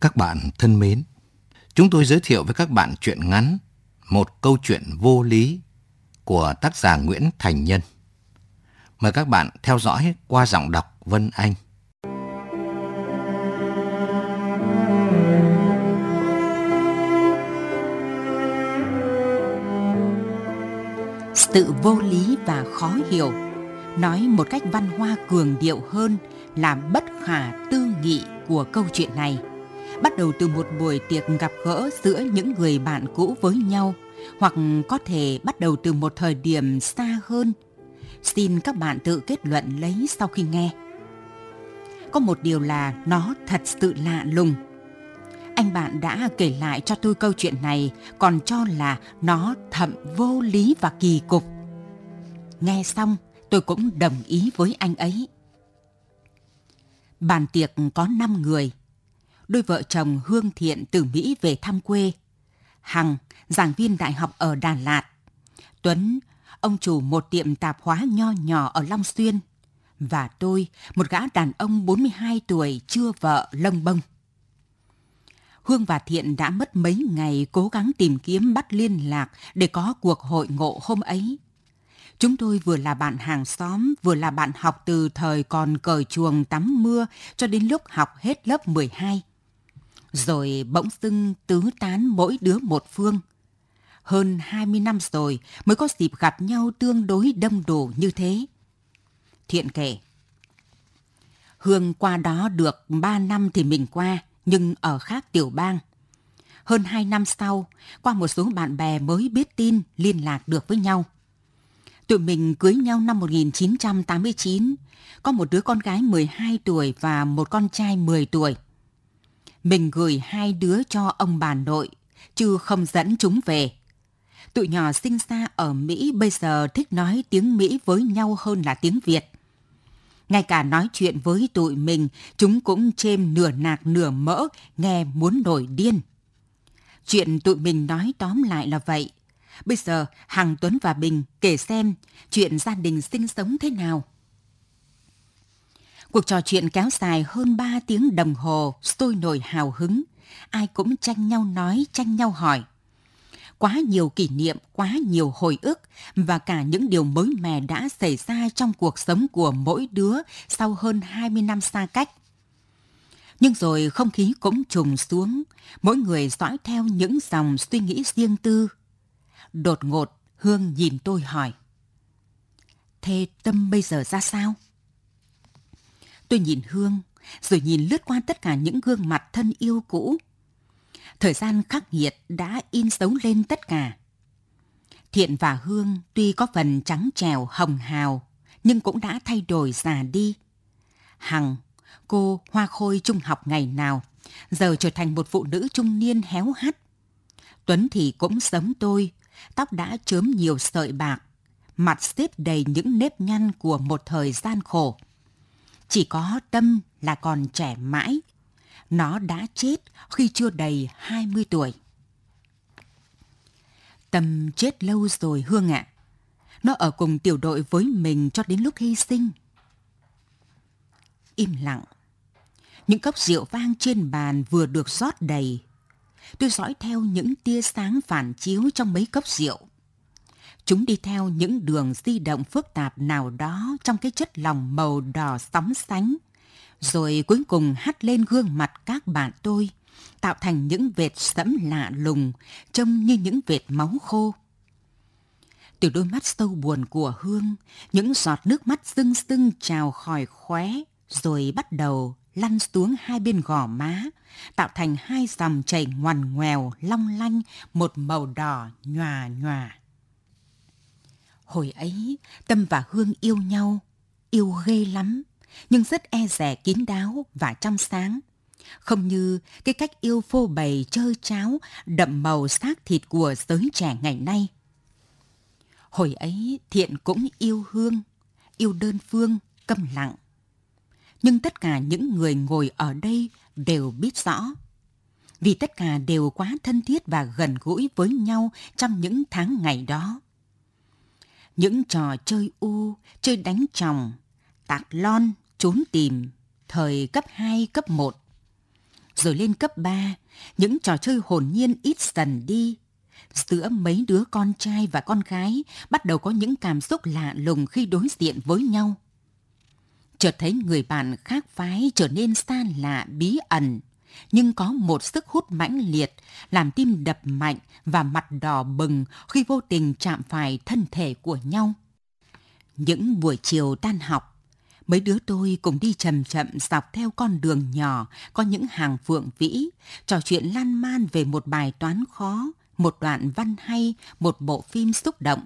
Các bạn thân mến, chúng tôi giới thiệu với các bạn truyện ngắn Một câu chuyện vô lý của tác giả Nguyễn Thành Nhân. Mời các bạn theo dõi qua giọng đọc Vân Anh. Sự vô lý và khó hiểu, nói một cách văn hoa cường điệu hơn là bất khả tư nghị của câu chuyện này – bắt đầu từ một buổi tiệc gặp gỡ giữa những người bạn cũ với nhau hoặc có thể bắt đầu từ một thời điểm xa hơn. Xin các bạn tự kết luận lấy sau khi nghe. Có một điều là nó thật sự lạ lùng. Anh bạn đã kể lại cho tôi câu chuyện này còn cho là nó thậm vô lý và kỳ cục. Nghe xong, tôi cũng đồng ý với anh ấy. Bàn tiệc có 5 người, đôi vợ chồng Hương Thiện từ Mỹ về thăm quê. Hằng, giảng viên đại học ở Đà Lạt. Tuấn, ông chủ một tiệm tạp hóa nho nhỏ ở Long Xuyên. Và tôi, một gã đàn ông 42 tuổi chưa vợ lông bông. Hương và Thiện đã mất mấy ngày cố gắng tìm kiếm bắt liên lạc để có cuộc hội ngộ hôm ấy. Chúng tôi vừa là bạn hàng xóm, vừa là bạn học từ thời còn cởi chuồng tắm mưa cho đến lúc học hết lớp 12 rồi bỗng dưng tứ tán mỗi đứa một phương. Hơn 20 năm rồi mới có dịp gặp nhau tương đối đông đủ như thế. Thiện kể. Hương qua đó được 3 năm thì mình qua, nhưng ở khác tiểu bang. Hơn 2 năm sau, qua một số bạn bè mới biết tin liên lạc được với nhau. Tụi mình cưới nhau năm 1989, có một đứa con gái 12 tuổi và một con trai 10 tuổi mình gửi hai đứa cho ông bà nội, chứ không dẫn chúng về. Tụi nhỏ sinh ra ở Mỹ bây giờ thích nói tiếng Mỹ với nhau hơn là tiếng Việt. Ngay cả nói chuyện với tụi mình, chúng cũng chêm nửa nạc nửa mỡ, nghe muốn nổi điên. Chuyện tụi mình nói tóm lại là vậy. Bây giờ, Hằng Tuấn và Bình kể xem chuyện gia đình sinh sống thế nào. Cuộc trò chuyện kéo dài hơn 3 tiếng đồng hồ, sôi nổi hào hứng. Ai cũng tranh nhau nói, tranh nhau hỏi. Quá nhiều kỷ niệm, quá nhiều hồi ức và cả những điều mới mẻ đã xảy ra trong cuộc sống của mỗi đứa sau hơn 20 năm xa cách. Nhưng rồi không khí cũng trùng xuống, mỗi người dõi theo những dòng suy nghĩ riêng tư. Đột ngột, Hương nhìn tôi hỏi. Thế Tâm bây giờ ra sao? Tôi nhìn Hương, rồi nhìn lướt qua tất cả những gương mặt thân yêu cũ. Thời gian khắc nghiệt đã in dấu lên tất cả. Thiện và Hương tuy có phần trắng trèo hồng hào, nhưng cũng đã thay đổi già đi. Hằng, cô hoa khôi trung học ngày nào, giờ trở thành một phụ nữ trung niên héo hắt. Tuấn thì cũng giống tôi, tóc đã chớm nhiều sợi bạc, mặt xếp đầy những nếp nhăn của một thời gian khổ. Chỉ có Tâm là còn trẻ mãi. Nó đã chết khi chưa đầy 20 tuổi. Tâm chết lâu rồi, Hương ạ. Nó ở cùng tiểu đội với mình cho đến lúc hy sinh. Im lặng. Những cốc rượu vang trên bàn vừa được rót đầy. Tôi dõi theo những tia sáng phản chiếu trong mấy cốc rượu. Chúng đi theo những đường di động phức tạp nào đó trong cái chất lòng màu đỏ sóng sánh, rồi cuối cùng hắt lên gương mặt các bạn tôi, tạo thành những vệt sẫm lạ lùng, trông như những vệt máu khô. Từ đôi mắt sâu buồn của Hương, những giọt nước mắt rưng rưng trào khỏi khóe, rồi bắt đầu lăn xuống hai bên gò má, tạo thành hai dòng chảy ngoằn ngoèo long lanh một màu đỏ nhòa nhòa. Hồi ấy, Tâm và Hương yêu nhau, yêu ghê lắm, nhưng rất e rẻ kín đáo và trong sáng. Không như cái cách yêu phô bày chơi cháo, đậm màu xác thịt của giới trẻ ngày nay. Hồi ấy, Thiện cũng yêu Hương, yêu đơn phương, câm lặng. Nhưng tất cả những người ngồi ở đây đều biết rõ. Vì tất cả đều quá thân thiết và gần gũi với nhau trong những tháng ngày đó những trò chơi u, chơi đánh chồng, tạc lon, trốn tìm, thời cấp 2, cấp 1. Rồi lên cấp 3, những trò chơi hồn nhiên ít dần đi. Giữa mấy đứa con trai và con gái bắt đầu có những cảm xúc lạ lùng khi đối diện với nhau. Chợt thấy người bạn khác phái trở nên xa lạ bí ẩn, nhưng có một sức hút mãnh liệt, làm tim đập mạnh và mặt đỏ bừng khi vô tình chạm phải thân thể của nhau. Những buổi chiều tan học, mấy đứa tôi cùng đi chậm chậm dọc theo con đường nhỏ có những hàng phượng vĩ, trò chuyện lan man về một bài toán khó, một đoạn văn hay, một bộ phim xúc động.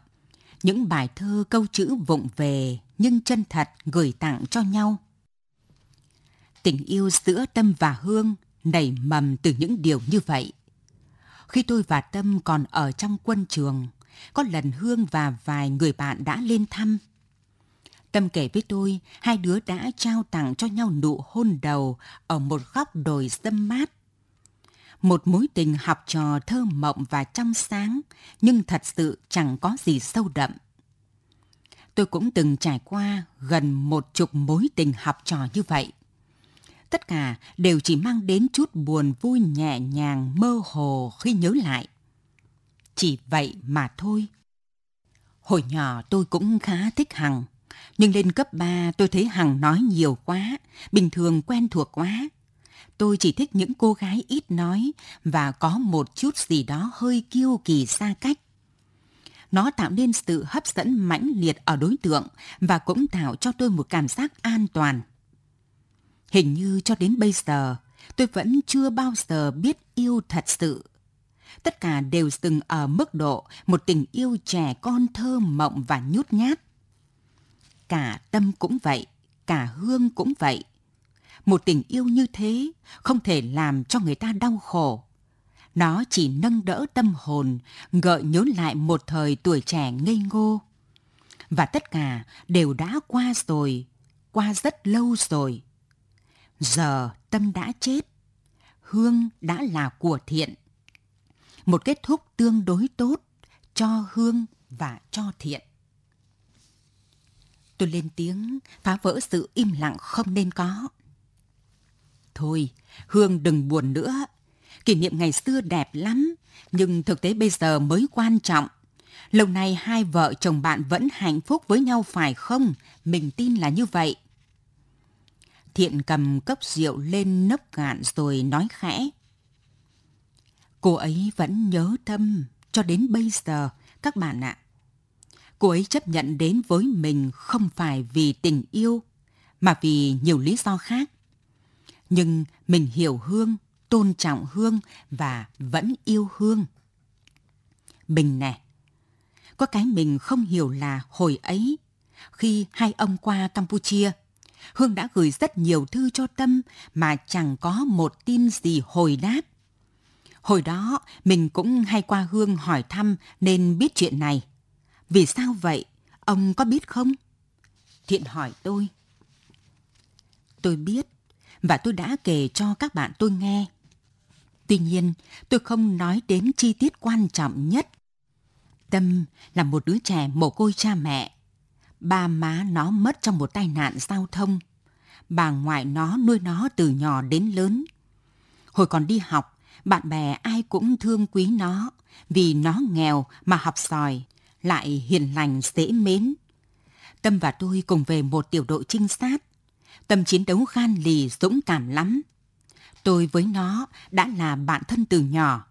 Những bài thơ câu chữ vụng về nhưng chân thật gửi tặng cho nhau. Tình yêu giữa Tâm và Hương nảy mầm từ những điều như vậy. Khi tôi và Tâm còn ở trong quân trường, có lần Hương và vài người bạn đã lên thăm. Tâm kể với tôi, hai đứa đã trao tặng cho nhau nụ hôn đầu ở một góc đồi dâm mát. Một mối tình học trò thơ mộng và trong sáng, nhưng thật sự chẳng có gì sâu đậm. Tôi cũng từng trải qua gần một chục mối tình học trò như vậy tất cả đều chỉ mang đến chút buồn vui nhẹ nhàng mơ hồ khi nhớ lại. Chỉ vậy mà thôi. Hồi nhỏ tôi cũng khá thích Hằng, nhưng lên cấp 3 tôi thấy Hằng nói nhiều quá, bình thường quen thuộc quá. Tôi chỉ thích những cô gái ít nói và có một chút gì đó hơi kiêu kỳ xa cách. Nó tạo nên sự hấp dẫn mãnh liệt ở đối tượng và cũng tạo cho tôi một cảm giác an toàn – Hình như cho đến bây giờ, tôi vẫn chưa bao giờ biết yêu thật sự. Tất cả đều dừng ở mức độ một tình yêu trẻ con thơ mộng và nhút nhát. Cả tâm cũng vậy, cả hương cũng vậy. Một tình yêu như thế không thể làm cho người ta đau khổ. Nó chỉ nâng đỡ tâm hồn, gợi nhớ lại một thời tuổi trẻ ngây ngô. Và tất cả đều đã qua rồi, qua rất lâu rồi. Giờ tâm đã chết, hương đã là của thiện. Một kết thúc tương đối tốt cho hương và cho thiện. Tôi lên tiếng phá vỡ sự im lặng không nên có. Thôi, Hương đừng buồn nữa. Kỷ niệm ngày xưa đẹp lắm, nhưng thực tế bây giờ mới quan trọng. Lâu nay hai vợ chồng bạn vẫn hạnh phúc với nhau phải không? Mình tin là như vậy. Thiện cầm cốc rượu lên nốc cạn rồi nói khẽ. Cô ấy vẫn nhớ thâm cho đến bây giờ, các bạn ạ. Cô ấy chấp nhận đến với mình không phải vì tình yêu, mà vì nhiều lý do khác. Nhưng mình hiểu Hương, tôn trọng Hương và vẫn yêu Hương. Mình nè, có cái mình không hiểu là hồi ấy, khi hai ông qua Campuchia – Hương đã gửi rất nhiều thư cho Tâm mà chẳng có một tin gì hồi đáp. Hồi đó mình cũng hay qua Hương hỏi thăm nên biết chuyện này. Vì sao vậy? Ông có biết không? Thiện hỏi tôi. Tôi biết và tôi đã kể cho các bạn tôi nghe. Tuy nhiên, tôi không nói đến chi tiết quan trọng nhất. Tâm là một đứa trẻ mồ côi cha mẹ ba má nó mất trong một tai nạn giao thông. Bà ngoại nó nuôi nó từ nhỏ đến lớn. Hồi còn đi học, bạn bè ai cũng thương quý nó vì nó nghèo mà học giỏi, lại hiền lành dễ mến. Tâm và tôi cùng về một tiểu đội trinh sát. Tâm chiến đấu gan lì dũng cảm lắm. Tôi với nó đã là bạn thân từ nhỏ.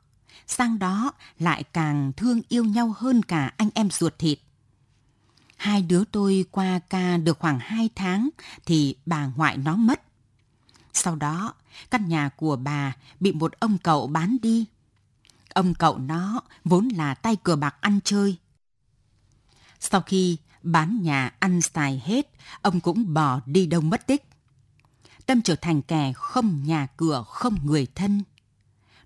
Sang đó lại càng thương yêu nhau hơn cả anh em ruột thịt. Hai đứa tôi qua ca được khoảng hai tháng thì bà ngoại nó mất. Sau đó, căn nhà của bà bị một ông cậu bán đi. Ông cậu nó vốn là tay cờ bạc ăn chơi. Sau khi bán nhà ăn xài hết, ông cũng bỏ đi đâu mất tích. Tâm trở thành kẻ không nhà cửa, không người thân.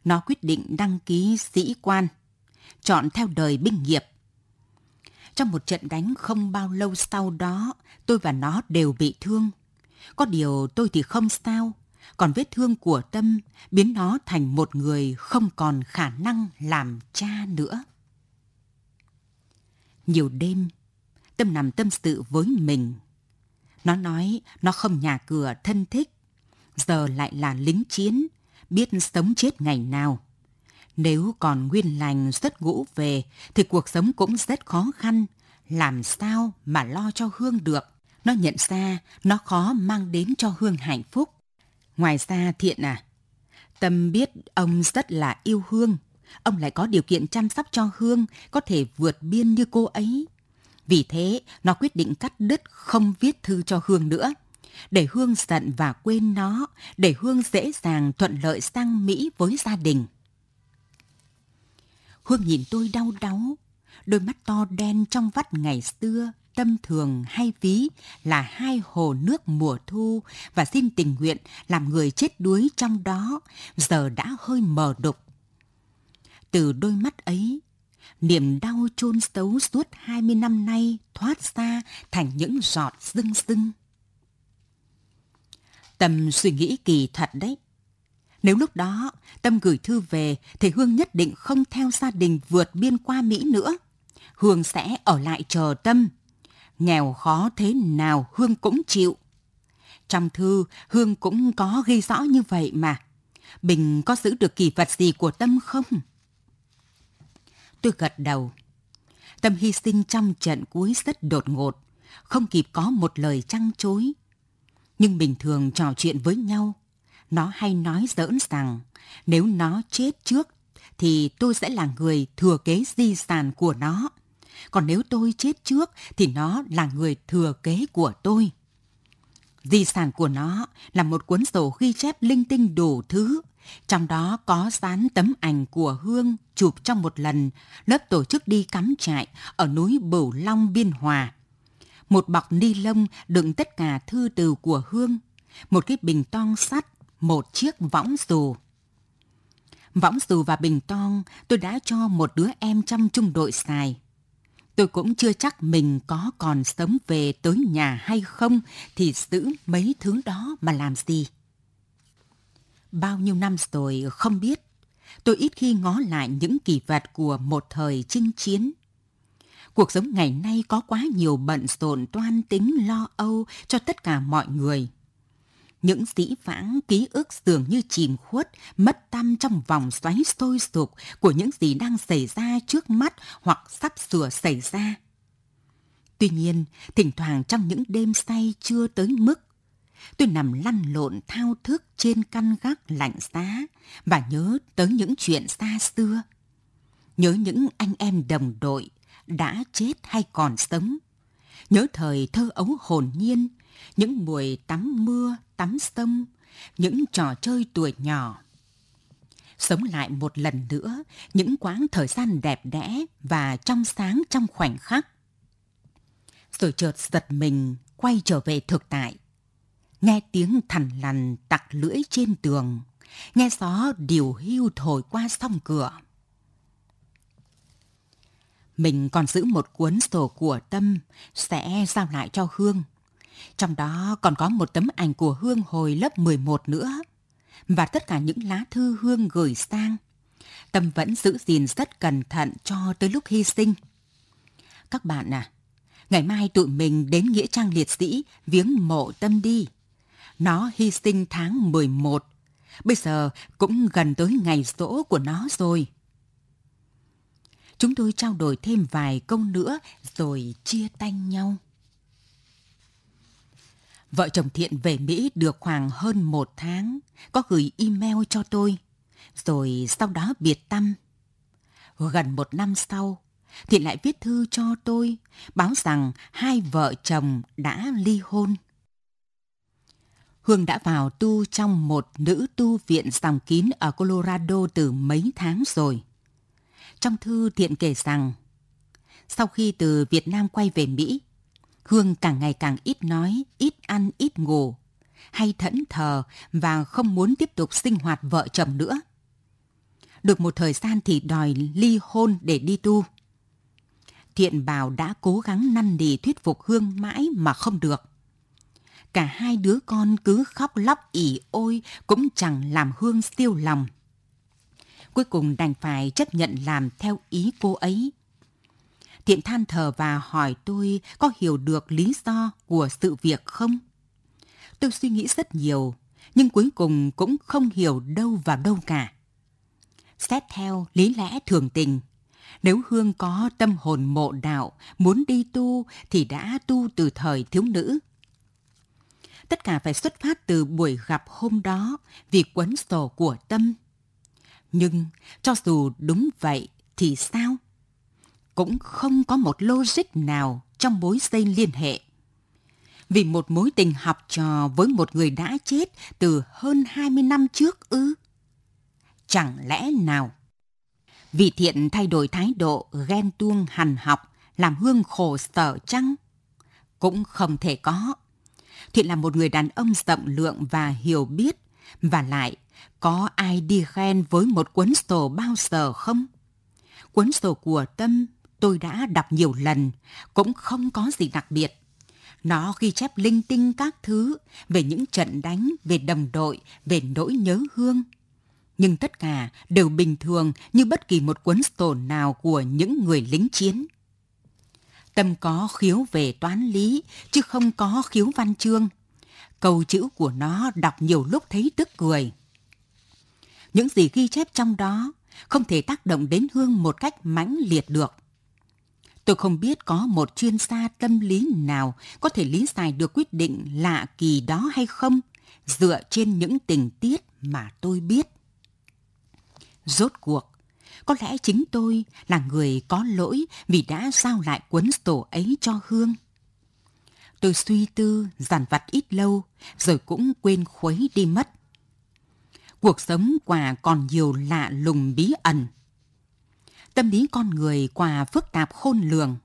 Nó quyết định đăng ký sĩ quan, chọn theo đời binh nghiệp trong một trận đánh không bao lâu sau đó, tôi và nó đều bị thương. Có điều tôi thì không sao, còn vết thương của Tâm biến nó thành một người không còn khả năng làm cha nữa. Nhiều đêm, Tâm nằm tâm sự với mình. Nó nói nó không nhà cửa thân thích, giờ lại là lính chiến, biết sống chết ngày nào. Nếu còn nguyên lành rất ngũ về thì cuộc sống cũng rất khó khăn. Làm sao mà lo cho Hương được? Nó nhận ra nó khó mang đến cho Hương hạnh phúc. Ngoài ra Thiện à, Tâm biết ông rất là yêu Hương. Ông lại có điều kiện chăm sóc cho Hương, có thể vượt biên như cô ấy. Vì thế, nó quyết định cắt đứt không viết thư cho Hương nữa. Để Hương giận và quên nó, để Hương dễ dàng thuận lợi sang Mỹ với gia đình. Hương nhìn tôi đau đáu, đôi mắt to đen trong vắt ngày xưa, tâm thường hay ví là hai hồ nước mùa thu và xin tình nguyện làm người chết đuối trong đó, giờ đã hơi mờ đục. Từ đôi mắt ấy, niềm đau chôn xấu suốt 20 năm nay thoát ra thành những giọt rưng rưng. tầm suy nghĩ kỳ thật đấy. Nếu lúc đó Tâm gửi thư về thì Hương nhất định không theo gia đình vượt biên qua Mỹ nữa. Hương sẽ ở lại chờ Tâm. Nghèo khó thế nào Hương cũng chịu. Trong thư, Hương cũng có ghi rõ như vậy mà. Bình có giữ được kỳ vật gì của Tâm không? Tôi gật đầu. Tâm hy sinh trong trận cuối rất đột ngột, không kịp có một lời trăng chối. Nhưng bình thường trò chuyện với nhau, nó hay nói giỡn rằng nếu nó chết trước thì tôi sẽ là người thừa kế di sản của nó. Còn nếu tôi chết trước thì nó là người thừa kế của tôi. Di sản của nó là một cuốn sổ ghi chép linh tinh đủ thứ, trong đó có dán tấm ảnh của Hương chụp trong một lần lớp tổ chức đi cắm trại ở núi Bửu Long Biên Hòa. Một bọc ni lông đựng tất cả thư từ của Hương, một cái bình tong sắt, một chiếc võng dù. Võng dù và bình tong tôi đã cho một đứa em trong trung đội xài. Tôi cũng chưa chắc mình có còn sớm về tới nhà hay không thì giữ mấy thứ đó mà làm gì. Bao nhiêu năm rồi không biết, tôi ít khi ngó lại những kỳ vật của một thời chinh chiến. Cuộc sống ngày nay có quá nhiều bận rộn toan tính lo âu cho tất cả mọi người. Những dĩ vãng ký ức dường như chìm khuất, mất tâm trong vòng xoáy sôi sục của những gì đang xảy ra trước mắt hoặc sắp sửa xảy ra. Tuy nhiên, thỉnh thoảng trong những đêm say chưa tới mức, tôi nằm lăn lộn thao thức trên căn gác lạnh giá và nhớ tới những chuyện xa xưa. Nhớ những anh em đồng đội đã chết hay còn sống. Nhớ thời thơ ấu hồn nhiên, những buổi tắm mưa, tắm sông, những trò chơi tuổi nhỏ. Sống lại một lần nữa những quãng thời gian đẹp đẽ và trong sáng trong khoảnh khắc. Rồi chợt giật mình quay trở về thực tại. Nghe tiếng thằn lằn tặc lưỡi trên tường, nghe gió điều hưu thổi qua song cửa. Mình còn giữ một cuốn sổ của Tâm, sẽ giao lại cho Hương trong đó còn có một tấm ảnh của Hương hồi lớp 11 nữa. Và tất cả những lá thư Hương gửi sang. Tâm vẫn giữ gìn rất cẩn thận cho tới lúc hy sinh. Các bạn à, ngày mai tụi mình đến Nghĩa Trang Liệt Sĩ viếng mộ Tâm đi. Nó hy sinh tháng 11. Bây giờ cũng gần tới ngày rỗ của nó rồi. Chúng tôi trao đổi thêm vài câu nữa rồi chia tay nhau. Vợ chồng Thiện về Mỹ được khoảng hơn một tháng, có gửi email cho tôi, rồi sau đó biệt tâm. Gần một năm sau, Thiện lại viết thư cho tôi, báo rằng hai vợ chồng đã ly hôn. Hương đã vào tu trong một nữ tu viện dòng kín ở Colorado từ mấy tháng rồi. Trong thư Thiện kể rằng, sau khi từ Việt Nam quay về Mỹ, Hương càng ngày càng ít nói, ít ăn, ít ngủ, hay thẫn thờ và không muốn tiếp tục sinh hoạt vợ chồng nữa. Được một thời gian thì đòi ly hôn để đi tu. Thiện Bảo đã cố gắng năn nỉ thuyết phục Hương mãi mà không được. Cả hai đứa con cứ khóc lóc ỉ ôi cũng chẳng làm Hương siêu lòng. Cuối cùng đành phải chấp nhận làm theo ý cô ấy Thiện than thở và hỏi tôi có hiểu được lý do của sự việc không? Tôi suy nghĩ rất nhiều, nhưng cuối cùng cũng không hiểu đâu vào đâu cả. Xét theo lý lẽ thường tình, nếu Hương có tâm hồn mộ đạo, muốn đi tu thì đã tu từ thời thiếu nữ. Tất cả phải xuất phát từ buổi gặp hôm đó vì quấn sổ của tâm. Nhưng cho dù đúng vậy thì sao? Cũng không có một logic nào trong mối dây liên hệ. Vì một mối tình học trò với một người đã chết từ hơn 20 năm trước ư? Chẳng lẽ nào? Vì thiện thay đổi thái độ ghen tuông hằn học, làm Hương khổ sở chăng? Cũng không thể có. Thiện là một người đàn ông rộng lượng và hiểu biết, và lại có ai đi ghen với một cuốn sổ bao giờ không? Cuốn sổ của Tâm tôi đã đọc nhiều lần, cũng không có gì đặc biệt. Nó ghi chép linh tinh các thứ về những trận đánh, về đồng đội, về nỗi nhớ hương. Nhưng tất cả đều bình thường như bất kỳ một cuốn sổ nào của những người lính chiến. Tâm có khiếu về toán lý, chứ không có khiếu văn chương. Câu chữ của nó đọc nhiều lúc thấy tức cười. Những gì ghi chép trong đó không thể tác động đến Hương một cách mãnh liệt được. Tôi không biết có một chuyên gia tâm lý nào có thể lý giải được quyết định lạ kỳ đó hay không, dựa trên những tình tiết mà tôi biết. Rốt cuộc, có lẽ chính tôi là người có lỗi vì đã giao lại cuốn sổ ấy cho Hương. Tôi suy tư, giàn vặt ít lâu, rồi cũng quên khuấy đi mất. Cuộc sống quả còn nhiều lạ lùng bí ẩn. Tâm lý con người quả phức tạp khôn lường.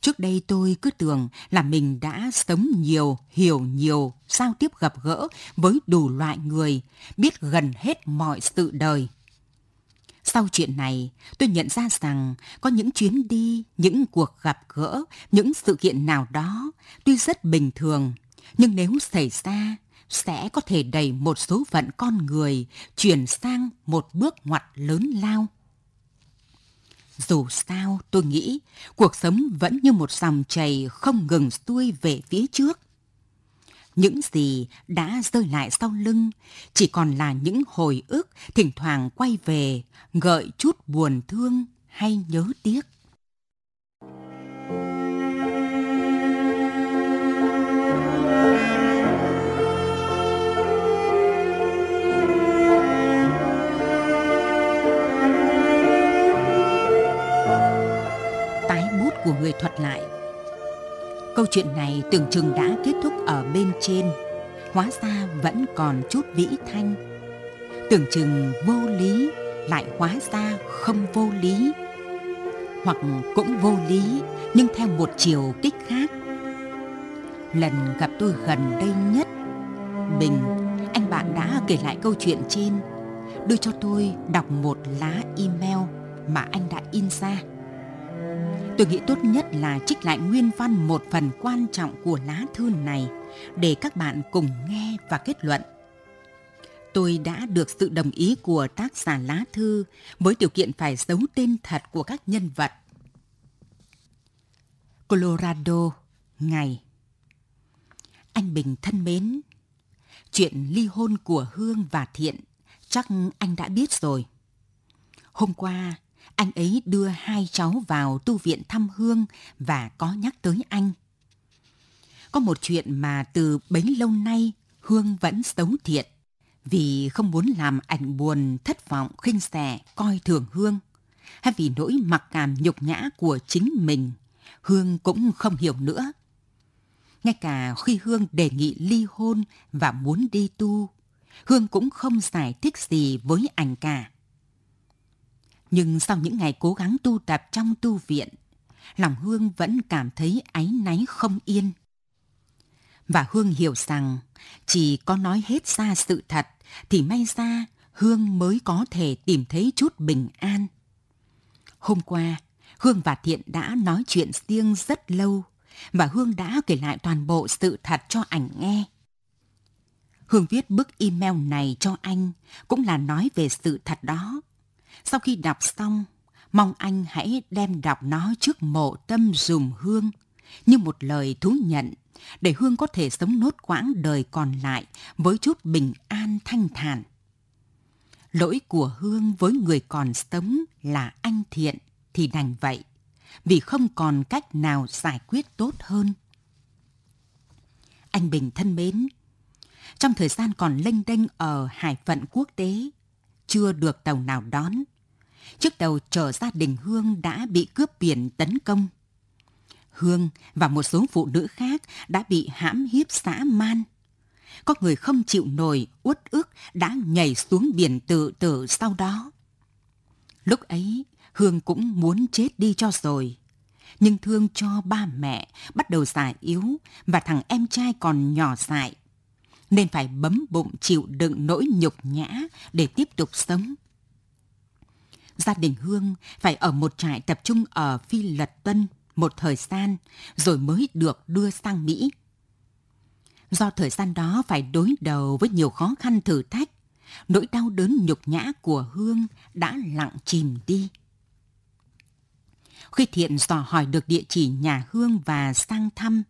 Trước đây tôi cứ tưởng là mình đã sống nhiều, hiểu nhiều, giao tiếp gặp gỡ với đủ loại người, biết gần hết mọi sự đời. Sau chuyện này, tôi nhận ra rằng có những chuyến đi, những cuộc gặp gỡ, những sự kiện nào đó tuy rất bình thường, nhưng nếu xảy ra sẽ có thể đẩy một số phận con người chuyển sang một bước ngoặt lớn lao. Dù sao, tôi nghĩ cuộc sống vẫn như một dòng chảy không ngừng xuôi về phía trước. Những gì đã rơi lại sau lưng chỉ còn là những hồi ức thỉnh thoảng quay về, gợi chút buồn thương hay nhớ tiếc. Câu chuyện này tưởng chừng đã kết thúc ở bên trên, hóa ra vẫn còn chút vĩ thanh. Tưởng chừng vô lý, lại hóa ra không vô lý. Hoặc cũng vô lý, nhưng theo một chiều kích khác. Lần gặp tôi gần đây nhất, Bình, anh bạn đã kể lại câu chuyện trên, đưa cho tôi đọc một lá email mà anh đã in ra Tôi nghĩ tốt nhất là trích lại nguyên văn một phần quan trọng của lá thư này để các bạn cùng nghe và kết luận. Tôi đã được sự đồng ý của tác giả lá thư với điều kiện phải giấu tên thật của các nhân vật. Colorado, ngày Anh Bình thân mến, chuyện ly hôn của Hương và Thiện chắc anh đã biết rồi. Hôm qua, anh ấy đưa hai cháu vào tu viện thăm Hương và có nhắc tới anh. Có một chuyện mà từ bấy lâu nay Hương vẫn xấu thiện vì không muốn làm ảnh buồn, thất vọng, khinh rẻ, coi thường Hương hay vì nỗi mặc cảm nhục nhã của chính mình, Hương cũng không hiểu nữa. Ngay cả khi Hương đề nghị ly hôn và muốn đi tu, Hương cũng không giải thích gì với ảnh cả. Nhưng sau những ngày cố gắng tu tập trong tu viện, lòng Hương vẫn cảm thấy áy náy không yên. Và Hương hiểu rằng chỉ có nói hết ra sự thật thì may ra Hương mới có thể tìm thấy chút bình an. Hôm qua, Hương và Thiện đã nói chuyện riêng rất lâu và Hương đã kể lại toàn bộ sự thật cho ảnh nghe. Hương viết bức email này cho anh cũng là nói về sự thật đó sau khi đọc xong, mong anh hãy đem đọc nó trước mộ tâm dùm hương như một lời thú nhận để Hương có thể sống nốt quãng đời còn lại với chút bình an thanh thản. Lỗi của Hương với người còn sống là anh thiện thì đành vậy, vì không còn cách nào giải quyết tốt hơn. Anh Bình thân mến, trong thời gian còn lênh đênh ở hải phận quốc tế, chưa được tàu nào đón. Chiếc tàu chở gia đình Hương đã bị cướp biển tấn công. Hương và một số phụ nữ khác đã bị hãm hiếp xã man. Có người không chịu nổi, uất ức đã nhảy xuống biển tự tử sau đó. Lúc ấy, Hương cũng muốn chết đi cho rồi. Nhưng thương cho ba mẹ bắt đầu già yếu và thằng em trai còn nhỏ dại nên phải bấm bụng chịu đựng nỗi nhục nhã để tiếp tục sống. Gia đình Hương phải ở một trại tập trung ở Phi Lật Tân một thời gian rồi mới được đưa sang Mỹ. Do thời gian đó phải đối đầu với nhiều khó khăn thử thách, nỗi đau đớn nhục nhã của Hương đã lặng chìm đi. Khi Thiện dò hỏi được địa chỉ nhà Hương và sang thăm,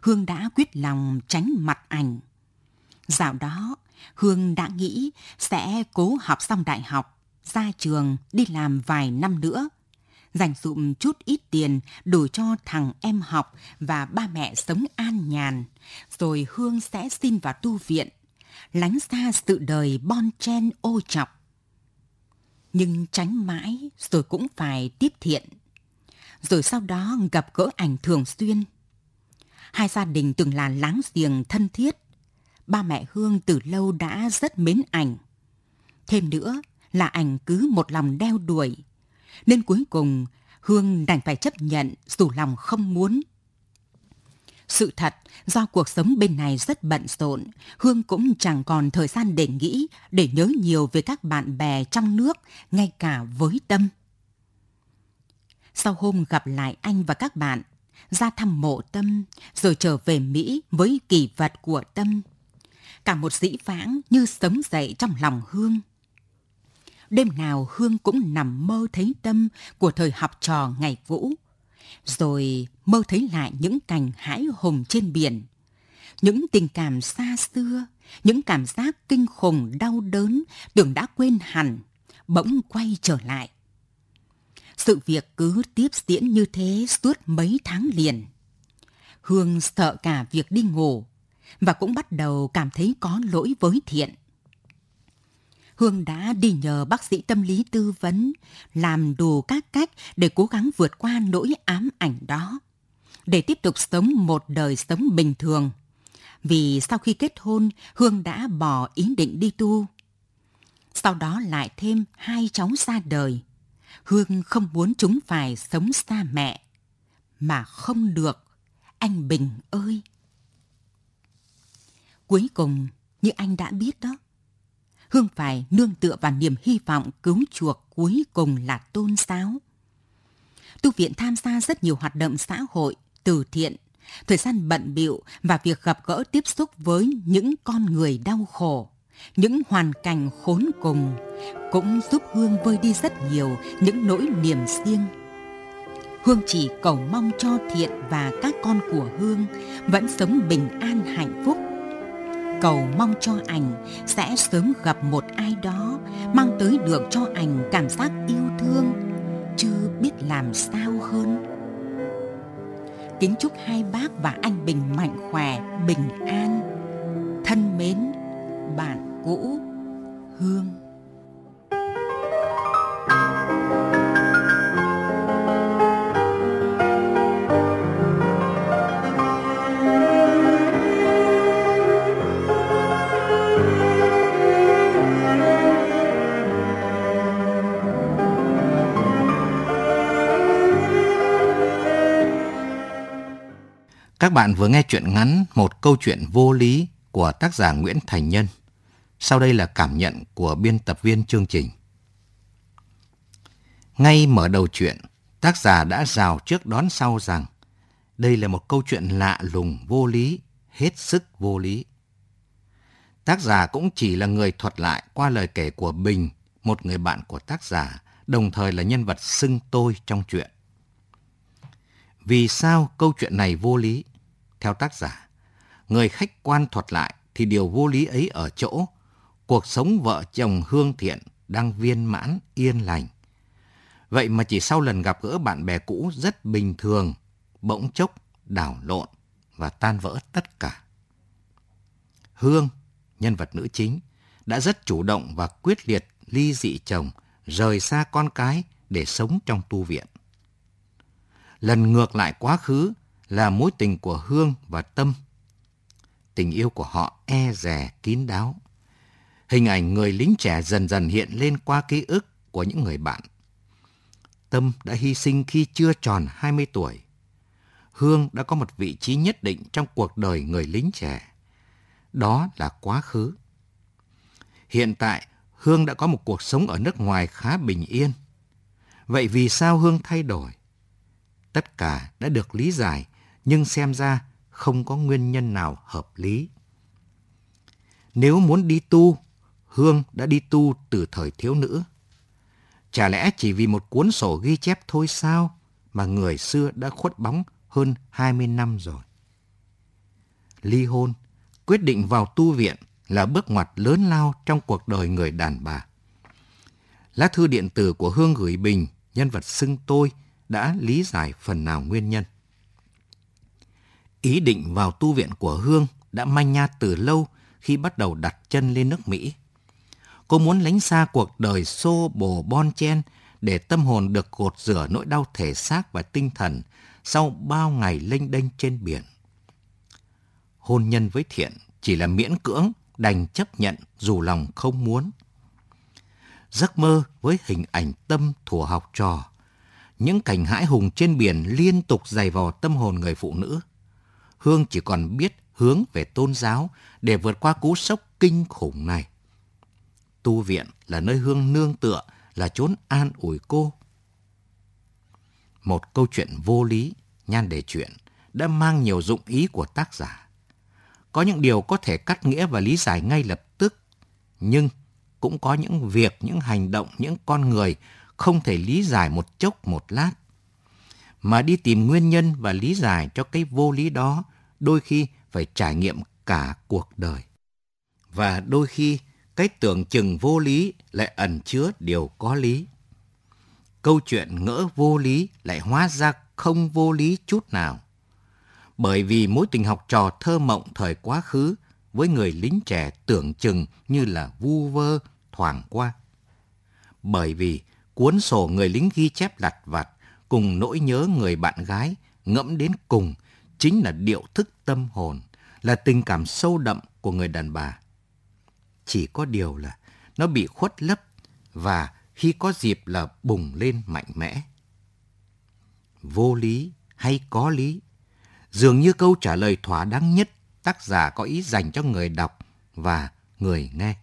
Hương đã quyết lòng tránh mặt ảnh. Dạo đó, Hương đã nghĩ sẽ cố học xong đại học, ra trường đi làm vài năm nữa, dành dụm chút ít tiền đủ cho thằng em học và ba mẹ sống an nhàn, rồi Hương sẽ xin vào tu viện, lánh xa sự đời bon chen ô chọc. Nhưng tránh mãi rồi cũng phải tiếp thiện. Rồi sau đó gặp gỡ ảnh thường xuyên. Hai gia đình từng là láng giềng thân thiết, ba mẹ Hương từ lâu đã rất mến ảnh. Thêm nữa là ảnh cứ một lòng đeo đuổi, nên cuối cùng Hương đành phải chấp nhận dù lòng không muốn. Sự thật, do cuộc sống bên này rất bận rộn, Hương cũng chẳng còn thời gian để nghĩ, để nhớ nhiều về các bạn bè trong nước, ngay cả với Tâm. Sau hôm gặp lại anh và các bạn, ra thăm mộ Tâm, rồi trở về Mỹ với kỷ vật của Tâm, cả một dĩ vãng như sống dậy trong lòng Hương. Đêm nào Hương cũng nằm mơ thấy tâm của thời học trò ngày vũ, rồi mơ thấy lại những cảnh hãi hùng trên biển, những tình cảm xa xưa, những cảm giác kinh khủng đau đớn tưởng đã quên hẳn, bỗng quay trở lại. Sự việc cứ tiếp diễn như thế suốt mấy tháng liền. Hương sợ cả việc đi ngủ, và cũng bắt đầu cảm thấy có lỗi với Thiện. Hương đã đi nhờ bác sĩ tâm lý tư vấn, làm đủ các cách để cố gắng vượt qua nỗi ám ảnh đó, để tiếp tục sống một đời sống bình thường. Vì sau khi kết hôn, Hương đã bỏ ý định đi tu. Sau đó lại thêm hai cháu ra đời. Hương không muốn chúng phải sống xa mẹ. Mà không được, anh Bình ơi! Cuối cùng, như anh đã biết đó, Hương phải nương tựa vào niềm hy vọng cứu chuộc cuối cùng là tôn giáo. Tu viện tham gia rất nhiều hoạt động xã hội, từ thiện, thời gian bận bịu và việc gặp gỡ tiếp xúc với những con người đau khổ, những hoàn cảnh khốn cùng cũng giúp Hương vơi đi rất nhiều những nỗi niềm riêng. Hương chỉ cầu mong cho Thiện và các con của Hương vẫn sống bình an hạnh phúc cầu mong cho ảnh sẽ sớm gặp một ai đó mang tới được cho ảnh cảm giác yêu thương chưa biết làm sao hơn. Kính chúc hai bác và anh bình mạnh khỏe, bình an, thân mến, bạn cũ, hương. Các bạn vừa nghe chuyện ngắn Một câu chuyện vô lý của tác giả Nguyễn Thành Nhân. Sau đây là cảm nhận của biên tập viên chương trình. Ngay mở đầu chuyện, tác giả đã rào trước đón sau rằng đây là một câu chuyện lạ lùng vô lý, hết sức vô lý. Tác giả cũng chỉ là người thuật lại qua lời kể của Bình, một người bạn của tác giả, đồng thời là nhân vật xưng tôi trong chuyện. Vì sao câu chuyện này vô lý? Theo tác giả, người khách quan thuật lại thì điều vô lý ấy ở chỗ cuộc sống vợ chồng hương thiện đang viên mãn yên lành. Vậy mà chỉ sau lần gặp gỡ bạn bè cũ rất bình thường, bỗng chốc đảo lộn và tan vỡ tất cả. Hương, nhân vật nữ chính, đã rất chủ động và quyết liệt ly dị chồng, rời xa con cái để sống trong tu viện. Lần ngược lại quá khứ là mối tình của Hương và Tâm. Tình yêu của họ e rè kín đáo. Hình ảnh người lính trẻ dần dần hiện lên qua ký ức của những người bạn. Tâm đã hy sinh khi chưa tròn 20 tuổi. Hương đã có một vị trí nhất định trong cuộc đời người lính trẻ. Đó là quá khứ. Hiện tại, Hương đã có một cuộc sống ở nước ngoài khá bình yên. Vậy vì sao Hương thay đổi? Tất cả đã được lý giải, nhưng xem ra không có nguyên nhân nào hợp lý. Nếu muốn đi tu, Hương đã đi tu từ thời thiếu nữ. Chả lẽ chỉ vì một cuốn sổ ghi chép thôi sao mà người xưa đã khuất bóng hơn 20 năm rồi? Ly hôn, quyết định vào tu viện là bước ngoặt lớn lao trong cuộc đời người đàn bà. Lá thư điện tử của Hương gửi Bình, nhân vật xưng tôi, đã lý giải phần nào nguyên nhân. Ý định vào tu viện của Hương đã manh nha từ lâu khi bắt đầu đặt chân lên nước Mỹ. Cô muốn lánh xa cuộc đời xô bồ bon chen để tâm hồn được gột rửa nỗi đau thể xác và tinh thần sau bao ngày lênh đênh trên biển. Hôn nhân với Thiện chỉ là miễn cưỡng đành chấp nhận dù lòng không muốn. Giấc mơ với hình ảnh tâm thủa học trò, những cảnh hãi hùng trên biển liên tục dày vò tâm hồn người phụ nữ. Hương chỉ còn biết hướng về tôn giáo để vượt qua cú sốc kinh khủng này. Tu viện là nơi Hương nương tựa, là chốn an ủi cô. Một câu chuyện vô lý, nhan đề chuyện, đã mang nhiều dụng ý của tác giả. Có những điều có thể cắt nghĩa và lý giải ngay lập tức, nhưng cũng có những việc, những hành động, những con người không thể lý giải một chốc một lát. Mà đi tìm nguyên nhân và lý giải cho cái vô lý đó, đôi khi phải trải nghiệm cả cuộc đời. Và đôi khi cái tưởng chừng vô lý lại ẩn chứa điều có lý. Câu chuyện ngỡ vô lý lại hóa ra không vô lý chút nào bởi vì mối tình học trò thơ mộng thời quá khứ với người lính trẻ tưởng chừng như là vu vơ thoảng qua. Bởi vì cuốn sổ người lính ghi chép lặt vặt cùng nỗi nhớ người bạn gái ngẫm đến cùng chính là điệu thức tâm hồn, là tình cảm sâu đậm của người đàn bà. Chỉ có điều là nó bị khuất lấp và khi có dịp là bùng lên mạnh mẽ. Vô lý hay có lý dường như câu trả lời thỏa đáng nhất tác giả có ý dành cho người đọc và người nghe.